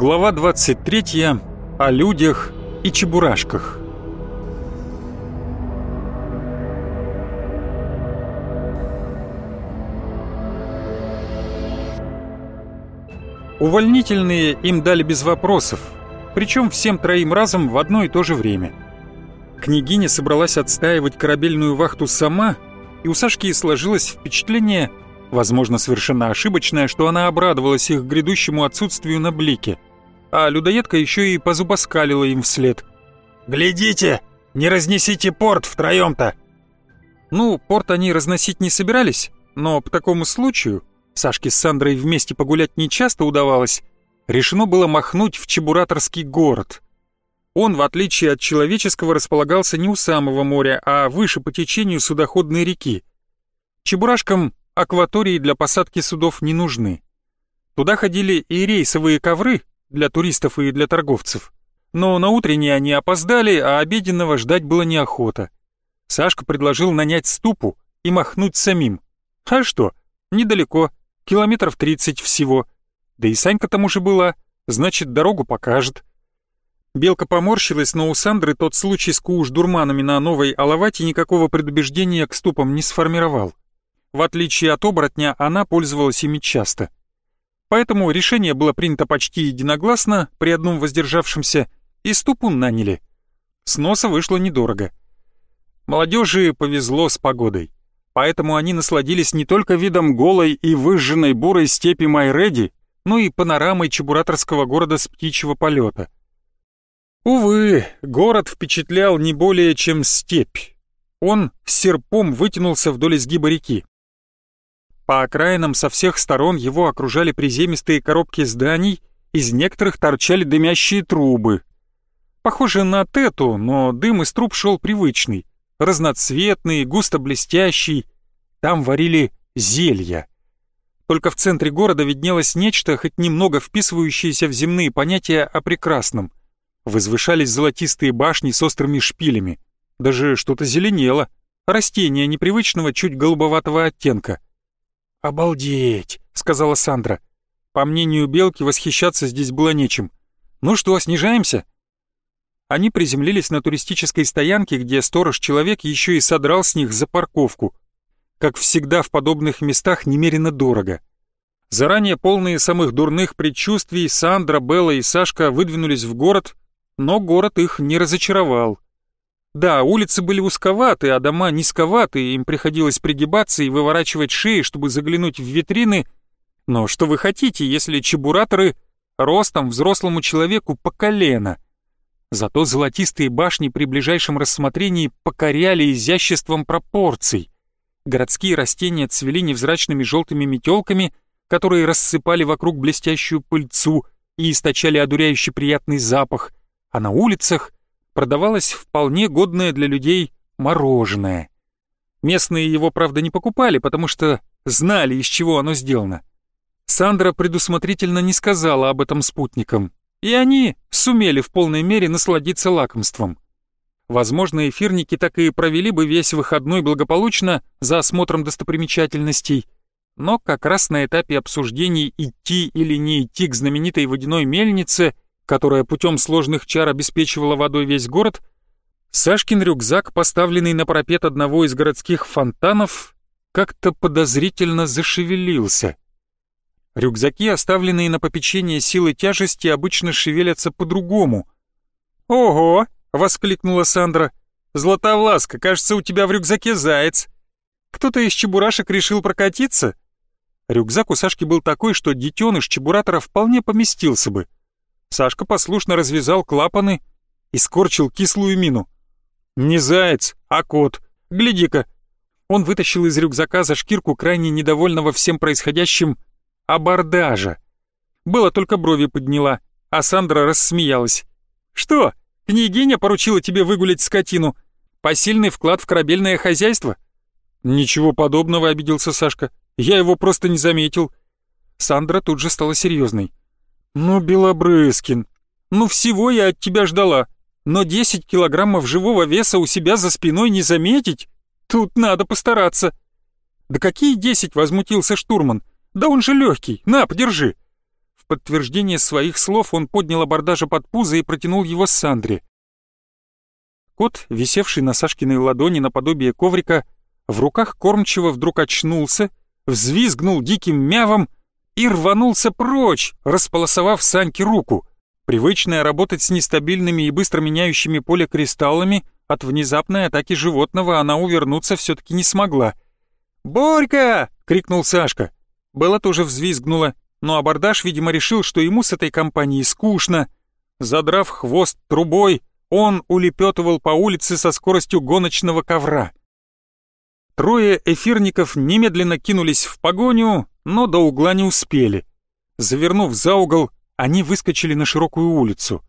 Глава 23. О людях и чебурашках. Увольнительные им дали без вопросов, причем всем троим разом в одно и то же время. Княгиня собралась отстаивать корабельную вахту сама, и у Сашки сложилось впечатление, возможно, совершенно ошибочное, что она обрадовалась их грядущему отсутствию на блике, а людоедка еще и позубоскалила им вслед. «Глядите, не разнесите порт втроем-то!» Ну, порт они разносить не собирались, но по такому случаю Сашке с Сандрой вместе погулять нечасто удавалось, решено было махнуть в Чебураторский город. Он, в отличие от человеческого, располагался не у самого моря, а выше по течению судоходной реки. Чебурашкам акватории для посадки судов не нужны. Туда ходили и рейсовые ковры для туристов и для торговцев. Но на утренние они опоздали, а обеденного ждать было неохота. Сашка предложил нанять ступу и махнуть самим. А что, недалеко, километров 30 всего. Да и Санька там уже была, значит, дорогу покажет. Белка поморщилась, но у Сандры тот случай с куш-дурманами на новой Алавате никакого предубеждения к ступам не сформировал. В отличие от оборотня, она пользовалась ими часто. Поэтому решение было принято почти единогласно при одном воздержавшемся, и ступу наняли. С носа вышло недорого. Молодежи повезло с погодой поэтому они насладились не только видом голой и выжженной бурой степи Майреди, но и панорамой чебураторского города с птичьего полета. Увы, город впечатлял не более чем степь. Он серпом вытянулся вдоль изгиба реки. По окраинам со всех сторон его окружали приземистые коробки зданий, из некоторых торчали дымящие трубы. Похоже на тету, но дым из труб шел привычный разноцветный, густо блестящий. Там варили зелья. Только в центре города виднелось нечто, хоть немного вписывающееся в земные понятия о прекрасном. Возвышались золотистые башни с острыми шпилями. Даже что-то зеленело. Растение непривычного, чуть голубоватого оттенка. «Обалдеть!» — сказала Сандра. По мнению Белки, восхищаться здесь было нечем. «Ну что, снижаемся?» Они приземлились на туристической стоянке, где сторож-человек еще и содрал с них за парковку. Как всегда в подобных местах немерено дорого. Заранее полные самых дурных предчувствий Сандра, Белла и Сашка выдвинулись в город, но город их не разочаровал. Да, улицы были узковаты, а дома низковаты, им приходилось пригибаться и выворачивать шеи, чтобы заглянуть в витрины. Но что вы хотите, если чебураторы ростом взрослому человеку по колено — Зато золотистые башни при ближайшем рассмотрении покоряли изяществом пропорций. Городские растения цвели невзрачными желтыми метелками, которые рассыпали вокруг блестящую пыльцу и источали одуряющий приятный запах, а на улицах продавалось вполне годное для людей мороженое. Местные его, правда, не покупали, потому что знали, из чего оно сделано. Сандра предусмотрительно не сказала об этом спутникам, и они сумели в полной мере насладиться лакомством. Возможно, эфирники так и провели бы весь выходной благополучно за осмотром достопримечательностей, но как раз на этапе обсуждений идти или не идти к знаменитой водяной мельнице, которая путем сложных чар обеспечивала водой весь город, Сашкин рюкзак, поставленный на парапет одного из городских фонтанов, как-то подозрительно зашевелился. Рюкзаки, оставленные на попечение силы тяжести, обычно шевелятся по-другому. «Ого!» — воскликнула Сандра. «Златовласка, кажется, у тебя в рюкзаке заяц. Кто-то из чебурашек решил прокатиться?» Рюкзак у Сашки был такой, что детеныш чебуратора вполне поместился бы. Сашка послушно развязал клапаны и скорчил кислую мину. «Не заяц, а кот. Гляди-ка!» Он вытащил из рюкзака за шкирку крайне недовольного всем происходящим абордажа. Было только брови подняла, а Сандра рассмеялась. «Что, княгиня поручила тебе выгулять скотину? Посильный вклад в корабельное хозяйство?» «Ничего подобного», — обиделся Сашка. «Я его просто не заметил». Сандра тут же стала серьезной. «Ну, Белобрыскин, ну всего я от тебя ждала, но 10 килограммов живого веса у себя за спиной не заметить? Тут надо постараться». «Да какие 10?» — возмутился штурман. Да он же легкий, на, подержи. В подтверждение своих слов он поднял абордажа под пузо и протянул его Сандре. Кот, висевший на Сашкиной ладони наподобие коврика, в руках кормчего вдруг очнулся, взвизгнул диким мявом и рванулся прочь, располосовав Саньке руку. Привычная работать с нестабильными и быстро меняющими поле кристаллами, от внезапной атаки животного она увернуться все-таки не смогла. «Борька!» — крикнул Сашка. Белла тоже взвизгнула, но абордаж, видимо, решил, что ему с этой компанией скучно. Задрав хвост трубой, он улепетывал по улице со скоростью гоночного ковра. Трое эфирников немедленно кинулись в погоню, но до угла не успели. Завернув за угол, они выскочили на широкую улицу.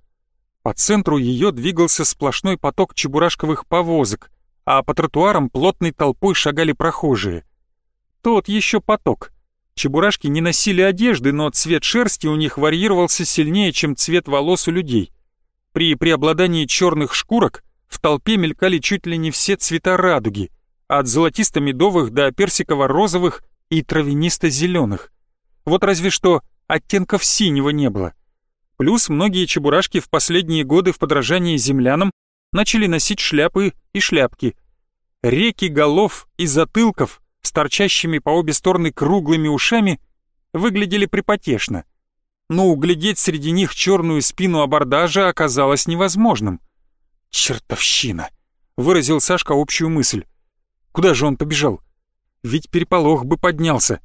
По центру ее двигался сплошной поток чебурашковых повозок, а по тротуарам плотной толпой шагали прохожие. Тот еще поток. Чебурашки не носили одежды, но цвет шерсти у них варьировался сильнее, чем цвет волос у людей. При преобладании черных шкурок в толпе мелькали чуть ли не все цвета радуги, от золотисто-медовых до персиково-розовых и травянисто-зеленых. Вот разве что оттенков синего не было. Плюс многие чебурашки в последние годы в подражании землянам начали носить шляпы и шляпки. Реки голов и затылков с торчащими по обе стороны круглыми ушами выглядели припотешно. Но углядеть среди них черную спину абордажа оказалось невозможным. «Чертовщина!» — выразил Сашка общую мысль. «Куда же он побежал? Ведь переполох бы поднялся».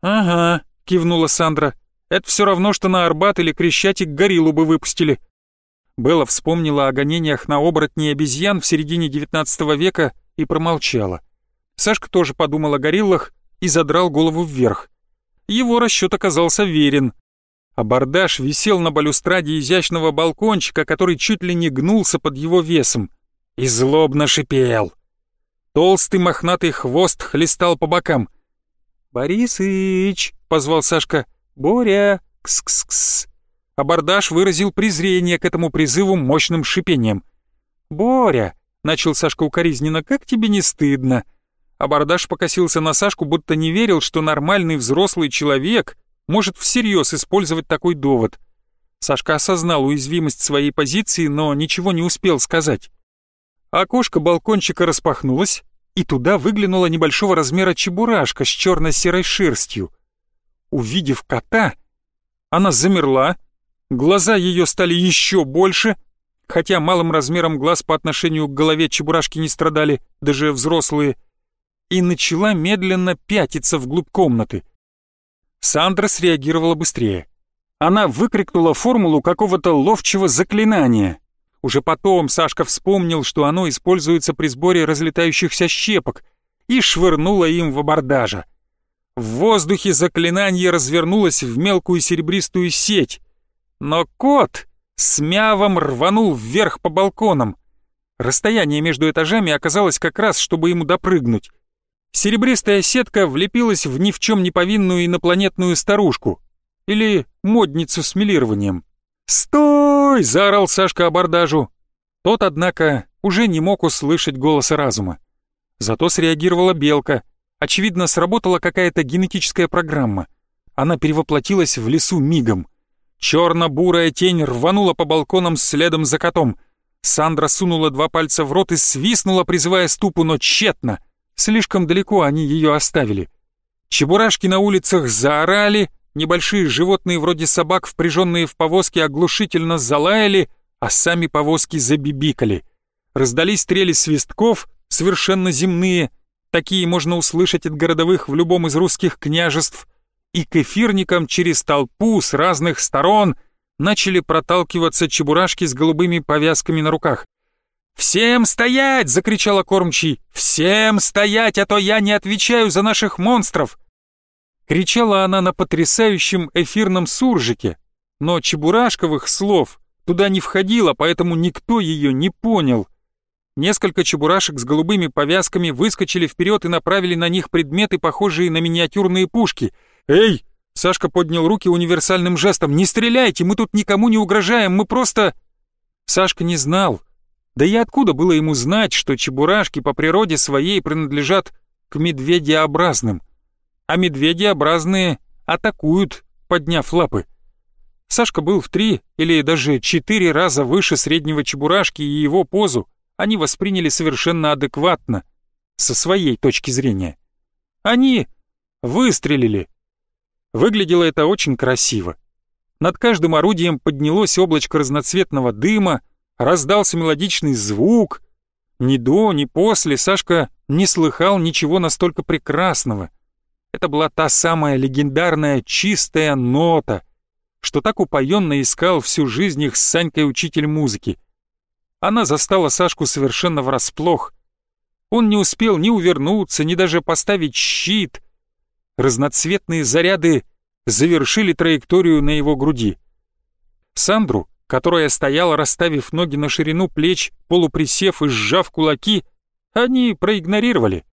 «Ага», — кивнула Сандра. Это все равно, что на Арбат или Крещатик гориллу бы выпустили. Белла вспомнила о гонениях на оборотней обезьян в середине XIX века и промолчала. Сашка тоже подумал о гориллах и задрал голову вверх. Его расчет оказался верен. Абордаж висел на балюстраде изящного балкончика, который чуть ли не гнулся под его весом, и злобно шипел. Толстый мохнатый хвост хлестал по бокам. «Борисыч!» — позвал Сашка — «Боря! Кс-кс-кс!» Абордаж выразил презрение к этому призыву мощным шипением. «Боря!» — начал Сашка укоризненно. «Как тебе не стыдно?» Абордаж покосился на Сашку, будто не верил, что нормальный взрослый человек может всерьез использовать такой довод. Сашка осознал уязвимость своей позиции, но ничего не успел сказать. Окошко балкончика распахнулось, и туда выглянула небольшого размера чебурашка с черно-серой шерстью. Увидев кота, она замерла, глаза ее стали еще больше, хотя малым размером глаз по отношению к голове чебурашки не страдали, даже взрослые, и начала медленно пятиться вглубь комнаты. Сандра среагировала быстрее. Она выкрикнула формулу какого-то ловчего заклинания. Уже потом Сашка вспомнил, что оно используется при сборе разлетающихся щепок, и швырнула им в абордажа. В воздухе заклинание развернулось в мелкую серебристую сеть. Но кот с мявом рванул вверх по балконам. Расстояние между этажами оказалось как раз, чтобы ему допрыгнуть. Серебристая сетка влепилась в ни в чем не повинную инопланетную старушку. Или модницу с милированием. «Стой!» — заорал Сашка абордажу. Тот, однако, уже не мог услышать голоса разума. Зато среагировала белка — Очевидно, сработала какая-то генетическая программа. Она перевоплотилась в лесу мигом. Черно-бурая тень рванула по балконам следом за котом. Сандра сунула два пальца в рот и свистнула, призывая ступу, но тщетно. Слишком далеко они ее оставили. Чебурашки на улицах заорали, небольшие животные вроде собак, впряженные в повозки, оглушительно залаяли, а сами повозки забибикали. Раздались стрели свистков, совершенно земные, Такие можно услышать от городовых в любом из русских княжеств. И к эфирникам через толпу с разных сторон начали проталкиваться чебурашки с голубыми повязками на руках. «Всем стоять!» — закричала кормчий. «Всем стоять, а то я не отвечаю за наших монстров!» Кричала она на потрясающем эфирном суржике, но чебурашковых слов туда не входило, поэтому никто ее не понял — Несколько чебурашек с голубыми повязками выскочили вперед и направили на них предметы, похожие на миниатюрные пушки. «Эй!» — Сашка поднял руки универсальным жестом. «Не стреляйте, мы тут никому не угрожаем, мы просто...» Сашка не знал. Да и откуда было ему знать, что чебурашки по природе своей принадлежат к медведеобразным? А медведеобразные атакуют, подняв лапы. Сашка был в три или даже четыре раза выше среднего чебурашки, и его позу они восприняли совершенно адекватно, со своей точки зрения. Они выстрелили. Выглядело это очень красиво. Над каждым орудием поднялось облачко разноцветного дыма, раздался мелодичный звук. Ни до, ни после Сашка не слыхал ничего настолько прекрасного. Это была та самая легендарная чистая нота, что так упоенно искал всю жизнь их с Санькой учитель музыки. Она застала Сашку совершенно врасплох. Он не успел ни увернуться, ни даже поставить щит. Разноцветные заряды завершили траекторию на его груди. Сандру, которая стояла, расставив ноги на ширину плеч, полуприсев и сжав кулаки, они проигнорировали.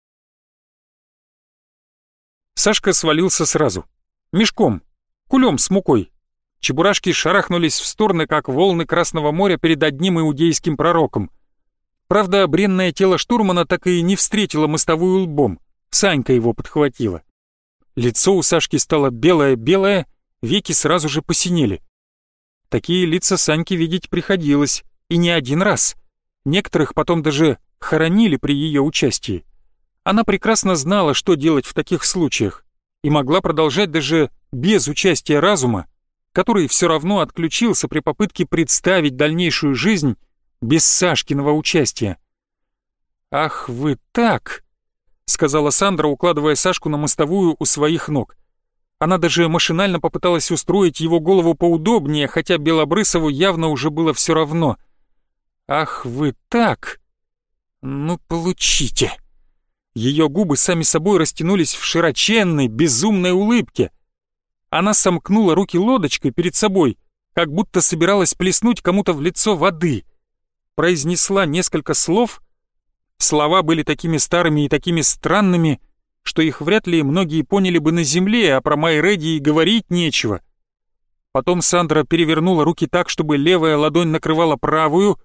Сашка свалился сразу. Мешком, кулем с мукой. Чебурашки шарахнулись в стороны, как волны Красного моря перед одним иудейским пророком. Правда, бренное тело штурмана так и не встретило мостовую лбом. Санька его подхватила. Лицо у Сашки стало белое-белое, веки сразу же посинели. Такие лица Саньке видеть приходилось, и не один раз. Некоторых потом даже хоронили при ее участии. Она прекрасно знала, что делать в таких случаях, и могла продолжать даже без участия разума, который все равно отключился при попытке представить дальнейшую жизнь без Сашкиного участия. «Ах вы так!» — сказала Сандра, укладывая Сашку на мостовую у своих ног. Она даже машинально попыталась устроить его голову поудобнее, хотя Белобрысову явно уже было все равно. «Ах вы так! Ну, получите!» Ее губы сами собой растянулись в широченной, безумной улыбке. Она сомкнула руки лодочкой перед собой, как будто собиралась плеснуть кому-то в лицо воды. Произнесла несколько слов — Слова были такими старыми и такими странными, что их вряд ли многие поняли бы на земле, а про Майреди и говорить нечего. Потом Сандра перевернула руки так, чтобы левая ладонь накрывала правую,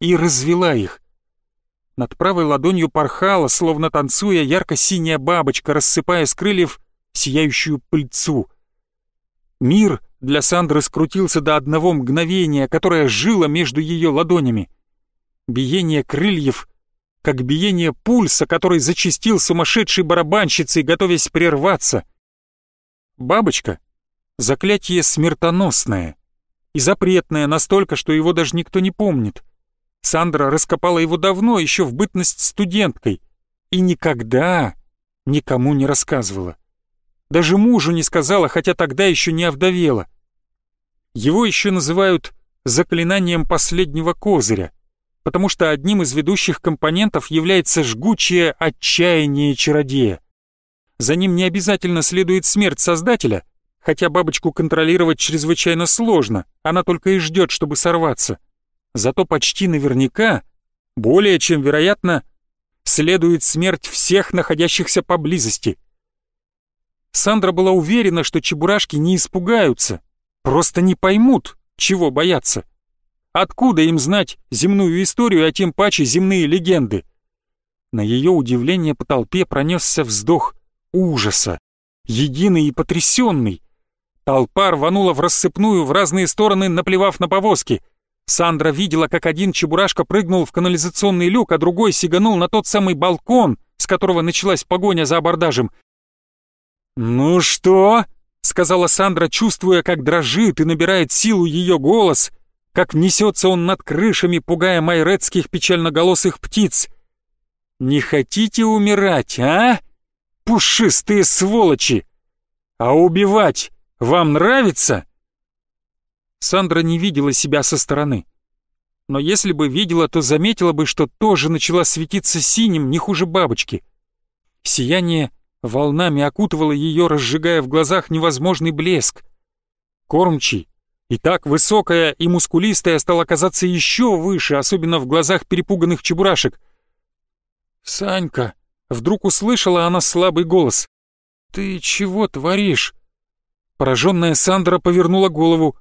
и развела их. Над правой ладонью порхала, словно танцуя, ярко-синяя бабочка, рассыпая с крыльев сияющую пыльцу. Мир для Сандры скрутился до одного мгновения, которое жило между ее ладонями. Биение крыльев — как биение пульса, который зачастил сумасшедшей барабанщицей, готовясь прерваться. Бабочка — заклятие смертоносное и запретное настолько, что его даже никто не помнит. Сандра раскопала его давно, еще в бытность студенткой, и никогда никому не рассказывала. Даже мужу не сказала, хотя тогда еще не овдовела. Его еще называют заклинанием последнего козыря потому что одним из ведущих компонентов является жгучее отчаяние чародея. За ним не обязательно следует смерть Создателя, хотя бабочку контролировать чрезвычайно сложно, она только и ждет, чтобы сорваться. Зато почти наверняка, более чем вероятно, следует смерть всех находящихся поблизости. Сандра была уверена, что чебурашки не испугаются, просто не поймут, чего бояться. Откуда им знать земную историю, а тем паче земные легенды? На ее удивление по толпе пронесся вздох ужаса, единый и потрясенный. Толпа рванула в рассыпную в разные стороны, наплевав на повозки. Сандра видела, как один чебурашка прыгнул в канализационный люк, а другой сиганул на тот самый балкон, с которого началась погоня за абордажем. «Ну что?» — сказала Сандра, чувствуя, как дрожит и набирает силу ее голос — как несется он над крышами, пугая майретских печальноголосых птиц. «Не хотите умирать, а? Пушистые сволочи! А убивать вам нравится?» Сандра не видела себя со стороны. Но если бы видела, то заметила бы, что тоже начала светиться синим, не хуже бабочки. Сияние волнами окутывало ее, разжигая в глазах невозможный блеск. Кормчий и так высокая и мускулистая стала казаться еще выше, особенно в глазах перепуганных чебурашек. «Санька!» — вдруг услышала она слабый голос. «Ты чего творишь?» Пораженная Сандра повернула голову.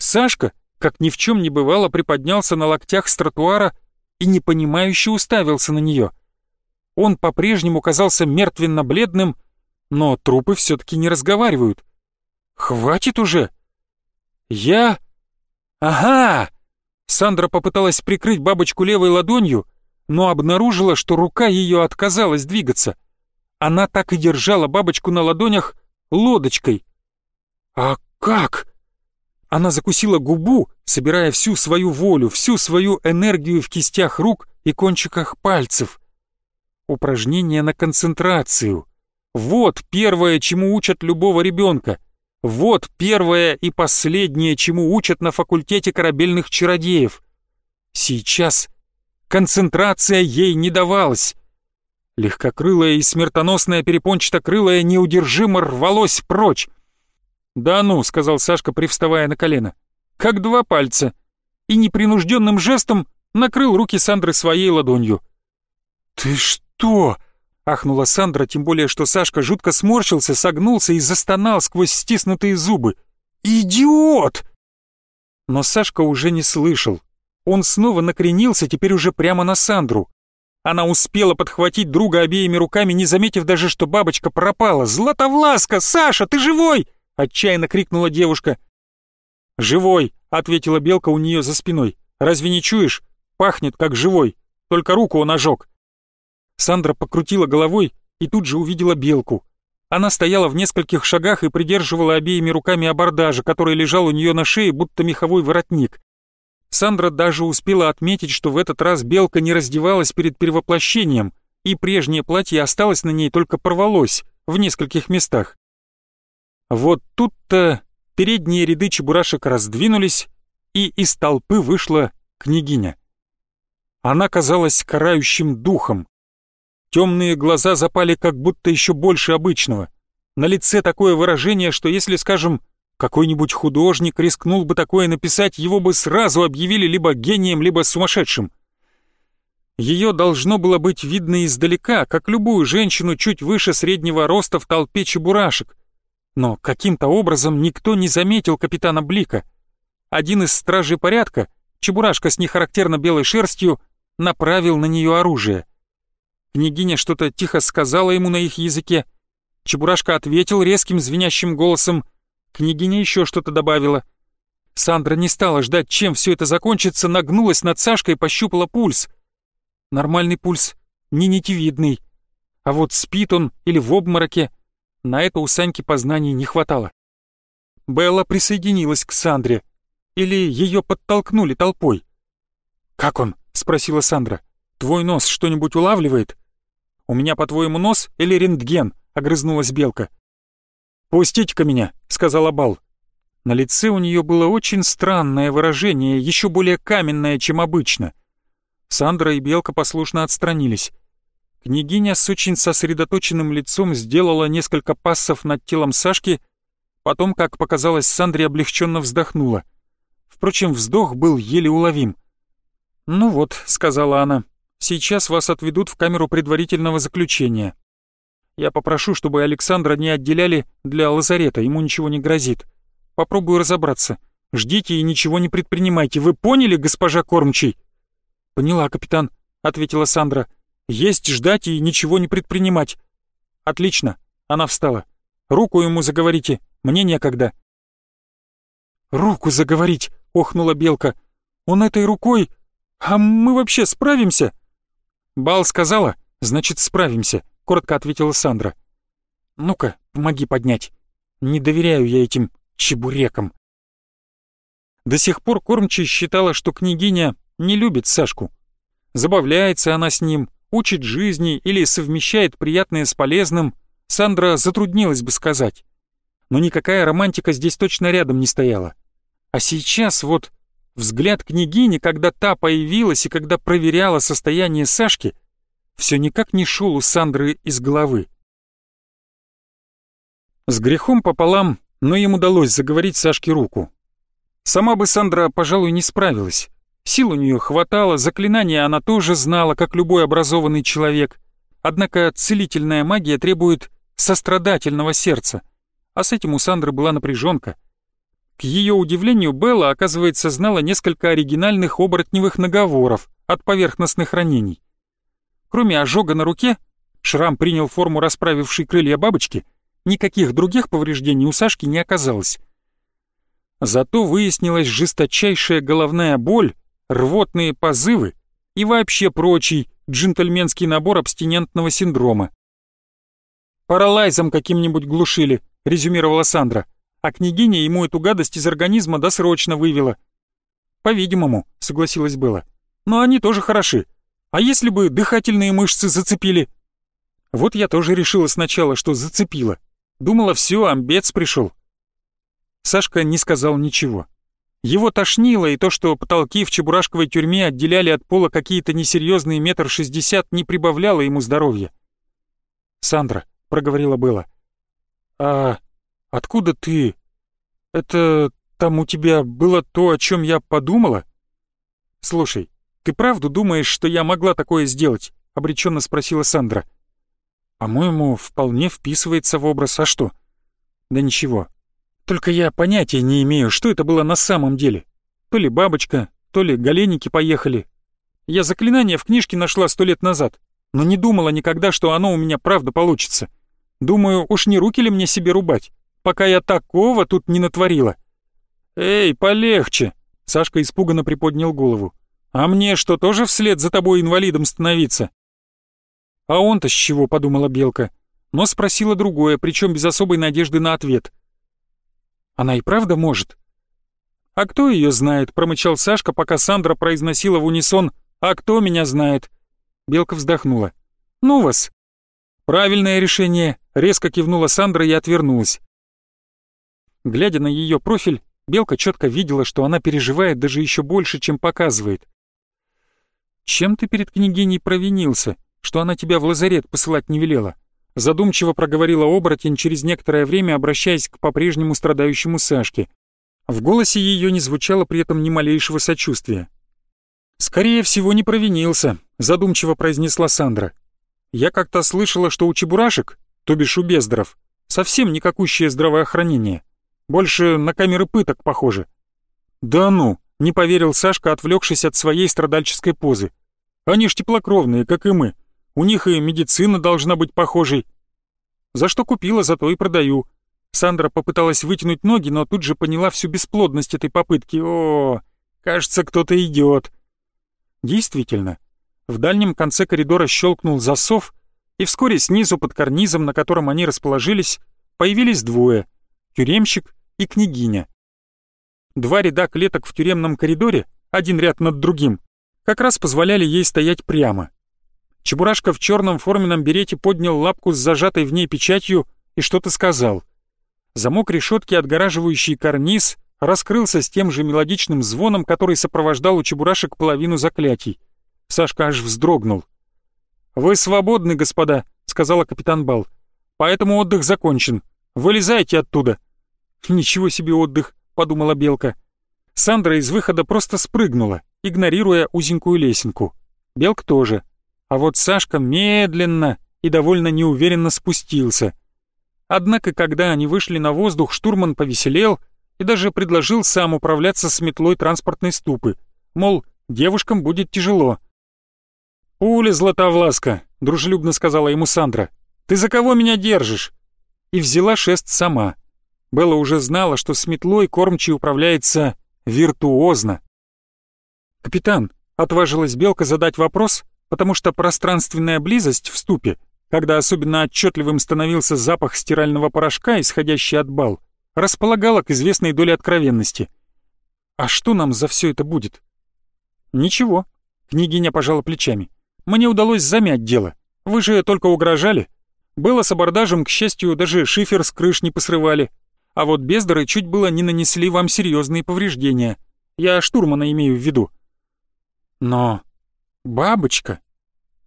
Сашка, как ни в чем не бывало, приподнялся на локтях с тротуара и непонимающе уставился на нее. Он по-прежнему казался мертвенно-бледным, но трупы все-таки не разговаривают. «Хватит уже!» «Я? Ага!» Сандра попыталась прикрыть бабочку левой ладонью, но обнаружила, что рука ее отказалась двигаться. Она так и держала бабочку на ладонях лодочкой. «А как?» Она закусила губу, собирая всю свою волю, всю свою энергию в кистях рук и кончиках пальцев. Упражнение на концентрацию. Вот первое, чему учат любого ребенка. Вот первое и последнее, чему учат на факультете корабельных чародеев. Сейчас концентрация ей не давалась. Легкокрылая и смертоносная перепончатокрылая неудержимо рвалось прочь. «Да ну», — сказал Сашка, привставая на колено, — «как два пальца», и непринужденным жестом накрыл руки Сандры своей ладонью. «Ты что?» — ахнула Сандра, тем более, что Сашка жутко сморщился, согнулся и застонал сквозь стиснутые зубы. «Идиот!» Но Сашка уже не слышал. Он снова накренился, теперь уже прямо на Сандру. Она успела подхватить друга обеими руками, не заметив даже, что бабочка пропала. «Златовласка! Саша, ты живой?» — отчаянно крикнула девушка. «Живой!» — ответила белка у нее за спиной. «Разве не чуешь? Пахнет, как живой. Только руку он ожег». Сандра покрутила головой и тут же увидела белку. Она стояла в нескольких шагах и придерживала обеими руками абордажа, который лежал у нее на шее, будто меховой воротник. Сандра даже успела отметить, что в этот раз белка не раздевалась перед перевоплощением, и прежнее платье осталось на ней только порвалось в нескольких местах. Вот тут-то передние ряды чебурашек раздвинулись, и из толпы вышла княгиня. Она казалась карающим духом. Темные глаза запали как будто еще больше обычного. На лице такое выражение, что если, скажем, какой-нибудь художник рискнул бы такое написать, его бы сразу объявили либо гением, либо сумасшедшим. Ее должно было быть видно издалека, как любую женщину чуть выше среднего роста в толпе чебурашек. Но каким-то образом никто не заметил капитана Блика. Один из стражей порядка, чебурашка с нехарактерно белой шерстью, направил на нее оружие. Княгиня что-то тихо сказала ему на их языке. Чебурашка ответил резким звенящим голосом — Княгиня еще что-то добавила. Сандра не стала ждать, чем все это закончится, нагнулась над Сашкой и пощупала пульс. Нормальный пульс, не нитевидный. А вот спит он или в обмороке, на это у Саньки познаний не хватало. Белла присоединилась к Сандре. Или ее подтолкнули толпой. «Как он?» — спросила Сандра. «Твой нос что-нибудь улавливает?» «У меня, по-твоему, нос или рентген?» — огрызнулась Белка. «Пустите-ка меня», — сказала Бал. На лице у нее было очень странное выражение, еще более каменное, чем обычно. Сандра и Белка послушно отстранились. Княгиня с очень сосредоточенным лицом сделала несколько пассов над телом Сашки, потом, как показалось, Сандре облегченно вздохнула. Впрочем, вздох был еле уловим. «Ну вот», — сказала она, — «сейчас вас отведут в камеру предварительного заключения. Я попрошу, чтобы Александра не отделяли для лазарета, ему ничего не грозит. Попробую разобраться. Ждите и ничего не предпринимайте. Вы поняли, госпожа Кормчий?» «Поняла, капитан», — ответила Сандра. «Есть ждать и ничего не предпринимать». «Отлично», — она встала. «Руку ему заговорите, мне некогда». «Руку заговорить!» — охнула Белка. «Он этой рукой... А мы вообще справимся?» «Бал сказала, значит, справимся коротко ответила Сандра. «Ну-ка, помоги поднять. Не доверяю я этим чебурекам». До сих пор кормчий считала, что княгиня не любит Сашку. Забавляется она с ним, учит жизни или совмещает приятное с полезным, Сандра затруднилась бы сказать. Но никакая романтика здесь точно рядом не стояла. А сейчас вот взгляд княгини, когда та появилась и когда проверяла состояние Сашки, все никак не шел у Сандры из головы. С грехом пополам, но им удалось заговорить Сашке руку. Сама бы Сандра, пожалуй, не справилась. Сил у нее хватало, заклинания она тоже знала, как любой образованный человек. Однако целительная магия требует сострадательного сердца, а с этим у Сандры была напряженка. К ее удивлению, Белла, оказывается, знала несколько оригинальных оборотневых наговоров от поверхностных ранений. Кроме ожога на руке, шрам принял форму расправившей крылья бабочки, никаких других повреждений у Сашки не оказалось. Зато выяснилась жесточайшая головная боль, рвотные позывы и вообще прочий джентльменский набор абстинентного синдрома. «Паралайзом каким-нибудь глушили», — резюмировала Сандра, а княгиня ему эту гадость из организма досрочно вывела. «По-видимому», — согласилась Белла. «Но они тоже хороши. А если бы дыхательные мышцы зацепили?» Вот я тоже решила сначала, что зацепила. Думала, все, амбец пришел. Сашка не сказал ничего. Его тошнило, и то, что потолки в чебурашковой тюрьме отделяли от пола какие-то несерьезные метр шестьдесят, не прибавляло ему здоровья. «Сандра», — проговорила Белла, — «а откуда ты? Это там у тебя было то, о чем я подумала?» «Слушай, ты правду думаешь, что я могла такое сделать?» — обреченно спросила Сандра. «По-моему, вполне вписывается в образ, а что?» «Да ничего, только я понятия не имею, что это было на самом деле. То ли бабочка, то ли голеники поехали. Я заклинание в книжке нашла сто лет назад, но не думала никогда, что оно у меня правда получится. Думаю, уж не руки ли мне себе рубать, пока я такого тут не натворила. «Эй, полегче!» — Сашка испуганно приподнял голову. «А мне что, тоже вслед за тобой инвалидом становиться?» «А он-то с чего?» — подумала Белка. Но спросила другое, причем без особой надежды на ответ. Она и правда может? А кто ее знает, промычал Сашка, пока Сандра произносила в унисон «А кто меня знает?» Белка вздохнула. «Ну вас!» «Правильное решение», — резко кивнула Сандра и отвернулась. Глядя на ее профиль, Белка четко видела, что она переживает даже еще больше, чем показывает. «Чем ты перед княгиней провинился, что она тебя в лазарет посылать не велела?» Задумчиво проговорила оборотень через некоторое время, обращаясь к по-прежнему страдающему Сашке. В голосе ее не звучало при этом ни малейшего сочувствия. «Скорее всего, не провинился», — задумчиво произнесла Сандра. «Я как-то слышала, что у чебурашек, то бишь у бездров, совсем никакущее здравоохранение. Больше на камеры пыток похоже». «Да ну!» — не поверил Сашка, отвлекшись от своей страдальческой позы. «Они ж теплокровные, как и мы. У них и медицина должна быть похожей. За что купила, зато и продаю. Сандра попыталась вытянуть ноги, но тут же поняла всю бесплодность этой попытки. О, кажется, кто-то идет. Действительно, в дальнем конце коридора щелкнул засов, и вскоре снизу под карнизом, на котором они расположились, появились двое — тюремщик и княгиня. Два ряда клеток в тюремном коридоре, один ряд над другим, как раз позволяли ей стоять прямо. Чебурашка в черном форменном берете поднял лапку с зажатой в ней печатью и что-то сказал. Замок решетки, отгораживающий карниз, раскрылся с тем же мелодичным звоном, который сопровождал у чебурашек половину заклятий. Сашка аж вздрогнул. «Вы свободны, господа», — сказала капитан Бал. «Поэтому отдых закончен. Вылезайте оттуда». «Ничего себе отдых», — подумала Белка. Сандра из выхода просто спрыгнула, игнорируя узенькую лесенку. Белка тоже. А вот Сашка медленно и довольно неуверенно спустился. Однако, когда они вышли на воздух, штурман повеселел и даже предложил сам управляться с метлой транспортной ступы. Мол, девушкам будет тяжело. «Пуля, Златовласка», — дружелюбно сказала ему Сандра. «Ты за кого меня держишь?» И взяла шест сама. Белла уже знала, что с метлой кормчий управляется виртуозно. «Капитан», — отважилась Белка задать вопрос, потому что пространственная близость в ступе, когда особенно отчетливым становился запах стирального порошка, исходящий от бал, располагала к известной доле откровенности. «А что нам за все это будет?» «Ничего», — княгиня пожала плечами. «Мне удалось замять дело. Вы же только угрожали. Было с абордажем, к счастью, даже шифер с крыш не посрывали. А вот бездары чуть было не нанесли вам серьезные повреждения. Я штурмана имею в виду». «Но Бабочка.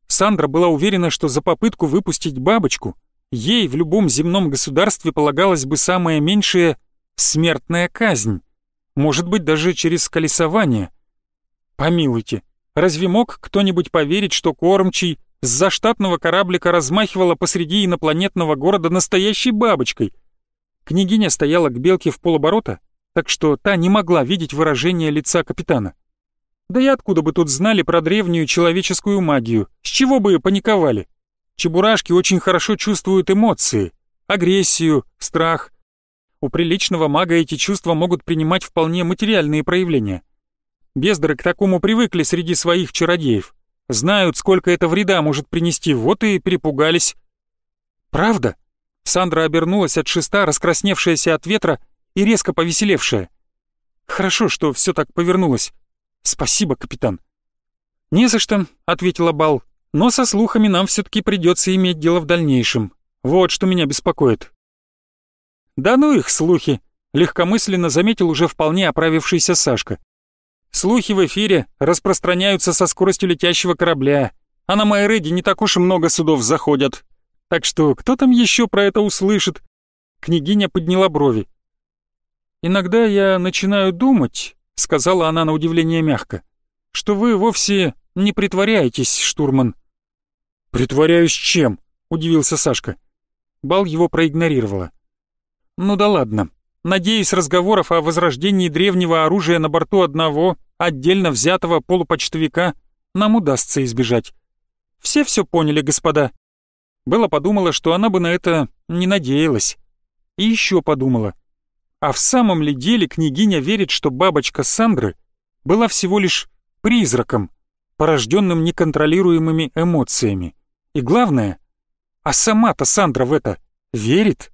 Сандра была уверена, что за попытку выпустить бабочку ей в любом земном государстве полагалась бы самая меньшая смертная казнь. Может быть, даже через колесование. Помилуйте, разве мог кто-нибудь поверить, что кормчий с заштатного кораблика размахивала посреди инопланетного города настоящей бабочкой? Княгиня стояла к белке в полоборота, так что та не могла видеть выражение лица капитана. Да и откуда бы тут знали про древнюю человеческую магию? С чего бы паниковали? Чебурашки очень хорошо чувствуют эмоции, агрессию, страх. У приличного мага эти чувства могут принимать вполне материальные проявления. Бездары к такому привыкли среди своих чародеев. Знают, сколько это вреда может принести, вот и перепугались. «Правда?» Сандра обернулась от шеста, раскрасневшаяся от ветра и резко повеселевшая. «Хорошо, что все так повернулось. Спасибо, капитан». «Не за что», — ответила Бал, «но со слухами нам все-таки придется иметь дело в дальнейшем. Вот что меня беспокоит». «Да ну их слухи», — легкомысленно заметил уже вполне оправившийся Сашка. «Слухи в эфире распространяются со скоростью летящего корабля, а на Майреде не так уж и много судов заходят. Так что кто там еще про это услышит?» Княгиня подняла брови. «Иногда я начинаю думать», — сказала она на удивление мягко, «что вы вовсе не притворяетесь, штурман». «Притворяюсь чем?» — удивился Сашка. Бал его проигнорировала. «Ну да ладно. Надеюсь, разговоров о возрождении древнего оружия на борту одного, отдельно взятого полупочтовика, нам удастся избежать. Все все поняли, господа?» Белла подумала, что она бы на это не надеялась. И еще подумала. А в самом ли деле княгиня верит, что бабочка Сандры была всего лишь призраком, порожденным неконтролируемыми эмоциями? И главное, а сама-то Сандра в это верит?